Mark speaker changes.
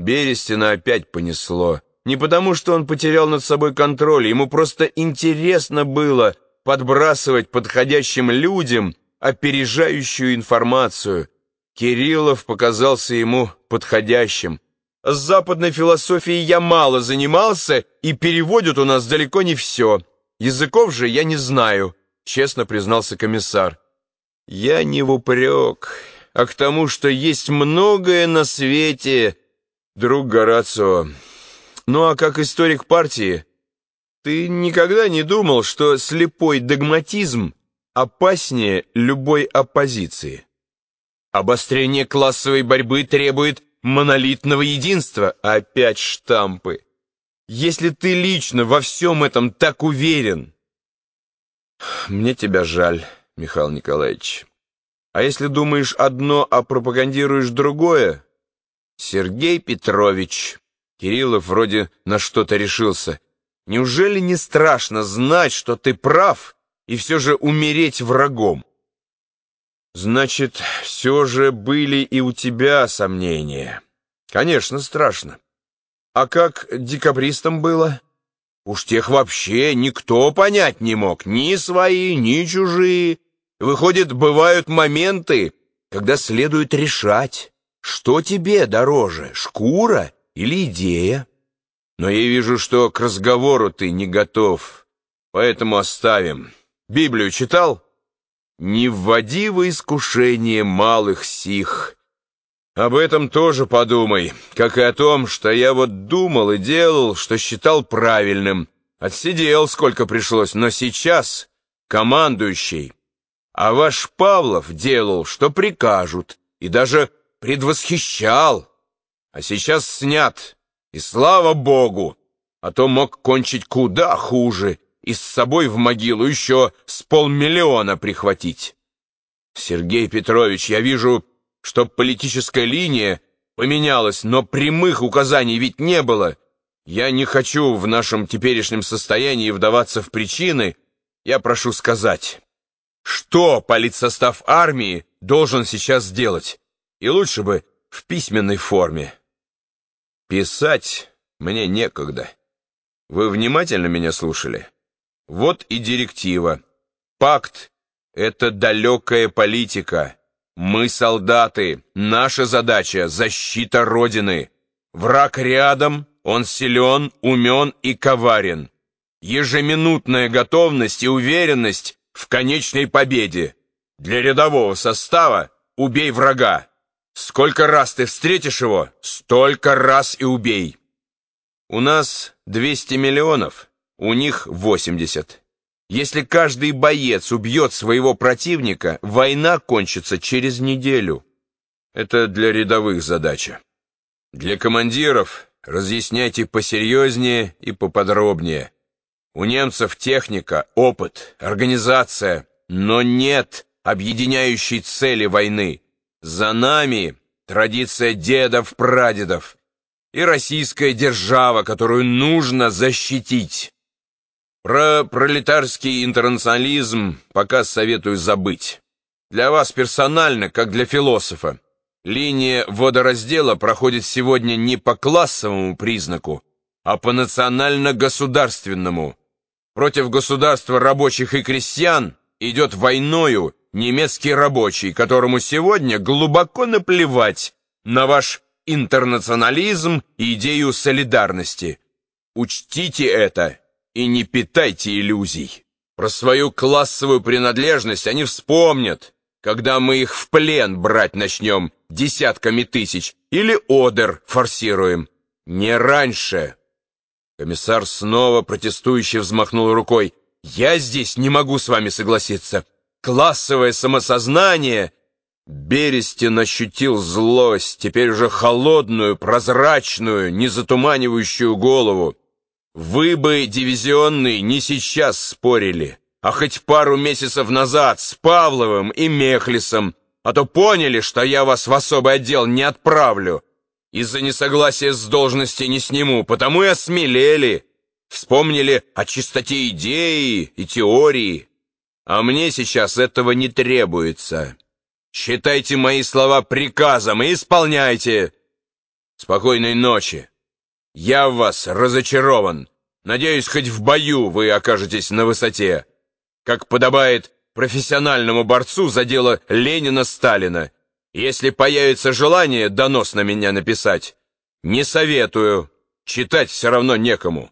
Speaker 1: Берестина опять понесло. Не потому, что он потерял над собой контроль, ему просто интересно было подбрасывать подходящим людям опережающую информацию. Кириллов показался ему подходящим. С западной философией я мало занимался, и переводят у нас далеко не все. Языков же я не знаю, честно признался комиссар. Я не в упрек, а к тому, что есть многое на свете, друг Горацио. Ну а как историк партии, ты никогда не думал, что слепой догматизм опаснее любой оппозиции? Обострение классовой борьбы требует монолитного единства, опять штампы. Если ты лично во всем этом так уверен... Мне тебя жаль, Михаил Николаевич. А если думаешь одно, а пропагандируешь другое... Сергей Петрович... Кириллов вроде на что-то решился. Неужели не страшно знать, что ты прав, и все же умереть врагом? Значит, все же были и у тебя сомнения. Конечно, страшно. А как декабристам было? Уж тех вообще никто понять не мог, ни свои, ни чужие. Выходит, бывают моменты, когда следует решать, что тебе дороже, шкура или идея. Но я вижу, что к разговору ты не готов, поэтому оставим. Библию читал? Не вводи во искушение малых сих. Об этом тоже подумай, как и о том, что я вот думал и делал, что считал правильным. Отсидел, сколько пришлось, но сейчас командующий. А ваш Павлов делал, что прикажут, и даже предвосхищал. А сейчас снят, и слава богу, а то мог кончить куда хуже и с собой в могилу еще с полмиллиона прихватить. Сергей Петрович, я вижу, что политическая линия поменялась, но прямых указаний ведь не было. Я не хочу в нашем теперешнем состоянии вдаваться в причины. Я прошу сказать, что политсостав армии должен сейчас сделать? И лучше бы в письменной форме. Писать мне некогда. Вы внимательно меня слушали? Вот и директива. Пакт — это далекая политика. Мы солдаты, наша задача — защита Родины. Враг рядом, он силен, умен и коварен. Ежеминутная готовность и уверенность в конечной победе. Для рядового состава убей врага. Сколько раз ты встретишь его, столько раз и убей. У нас 200 миллионов. У них 80. Если каждый боец убьет своего противника, война кончится через неделю. Это для рядовых задача. Для командиров разъясняйте посерьезнее и поподробнее. У немцев техника, опыт, организация, но нет объединяющей цели войны. За нами традиция дедов-прадедов и российская держава, которую нужно защитить. Про пролетарский интернационализм пока советую забыть. Для вас персонально, как для философа, линия водораздела проходит сегодня не по классовому признаку, а по национально-государственному. Против государства рабочих и крестьян идет войною немецкий рабочий, которому сегодня глубоко наплевать на ваш интернационализм и идею солидарности. Учтите это и не питайте иллюзий. Про свою классовую принадлежность они вспомнят, когда мы их в плен брать начнем десятками тысяч или одер форсируем. Не раньше. Комиссар снова протестующе взмахнул рукой. Я здесь не могу с вами согласиться. Классовое самосознание... Берестин ощутил злость, теперь уже холодную, прозрачную, не затуманивающую голову. Вы бы, дивизионный, не сейчас спорили, а хоть пару месяцев назад с Павловым и Мехлисом, а то поняли, что я вас в особый отдел не отправлю. Из-за несогласия с должности не сниму, потому и осмелели. Вспомнили о чистоте идеи и теории. А мне сейчас этого не требуется. Считайте мои слова приказом и исполняйте. Спокойной ночи. Я в вас разочарован. Надеюсь, хоть в бою вы окажетесь на высоте. Как подобает профессиональному борцу за дело Ленина-Сталина. Если появится желание донос на меня написать, не советую. Читать все равно некому.